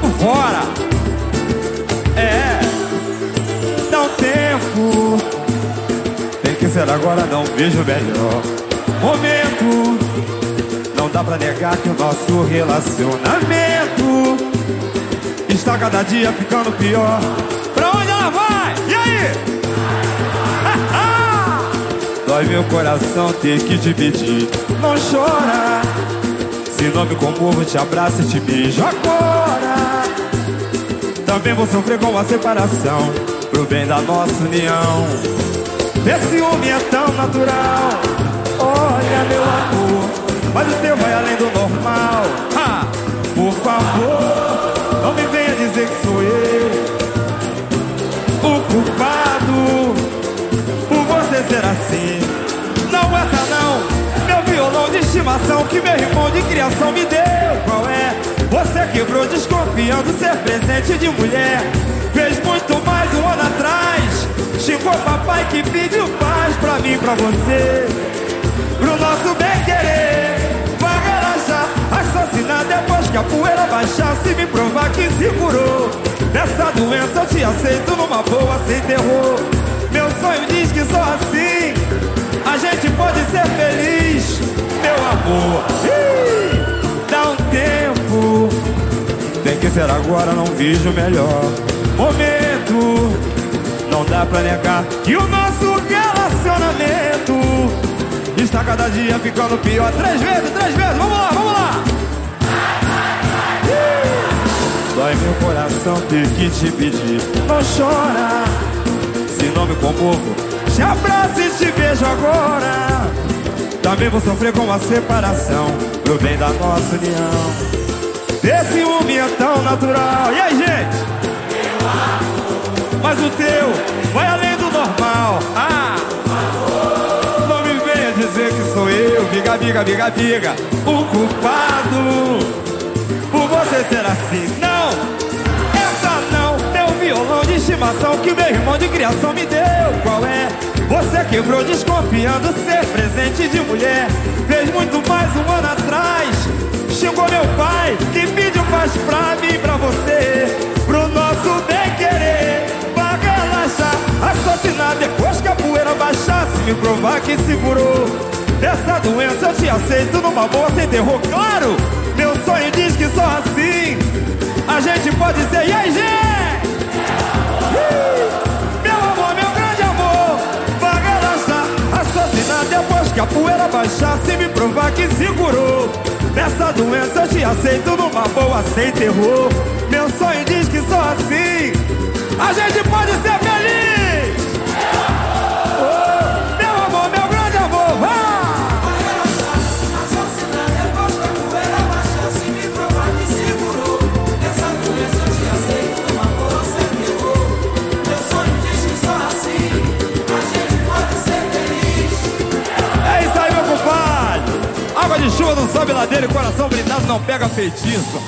rabo fora. É, dá um tempo. Tem que ser agora, não vejo melhor. Momento, não dá pra negar que o nosso relacionamento está cada dia ficando pior. Pra onde ela vai? E aí? Dói meu coração ter que dividir. Não chora. Se não me comovo, te abraço e te beijo agora. Também vou sofrer com a separação, pro bem da nossa união. Esse ciúme é tão natural. Olha, meu amor, mas o teu vai além do normal. Ha! Por favor, não me venha dizer que sou eu o culpado por você ser assim. Não essa não, meu violão de estimação que meu irmão de criação me deu. Qual é? Você quebrou desconfiando ser presente de mulher. Fez muito mais um ano atrás. Xingou papai que pediu paz pra mim, pra você. Pro nosso bem querer. Vai assassinar depois que a poeira baixar. Se me provar que se curou. Dessa doença eu te aceito numa boa, sem terror. Meu sonho diz que sou assim. A gente pode ser feliz, meu amor. Tem que ser agora, não vejo melhor momento. Não dá pra negar que o nosso relacionamento está cada dia ficando pior. Três vezes, três vezes, vamos lá, vamos lá. Dói meu coração ter que te pedir. Não chora, se não me comovo, te abraço e te beijo agora. Também vou sofrer com a separação, pro bem da nossa união. Esse ciúme é tão natural. E aí, gente? Mas o teu vai além do normal. Ah! Não me venha dizer que sou eu, biga, biga, biga, biga, o culpado por você ser assim. Não, essa não, meu violão de estimação que meu irmão de criação me deu. Qual é? Você quebrou desconfiando ser presente de mulher. Paz pra mim pra você. Pro nosso bem querer. Vai relaxar, assassinar depois que a poeira baixar. Se me provar que segurou. Dessa doença eu te aceito numa boa sem terror. Claro, meu sonho diz que sou assim. A gente pode ser, e aí, gente? Meu amor, meu grande amor, vai relaxar, assassinar depois que a poeira baixar. Se me provar que segurou, nessa doença eu te aceito numa boa sem terror. Meu sonho diz que sou assim, a gente pode ser feliz. Sobe ladeira e coração blindado não pega feitiço.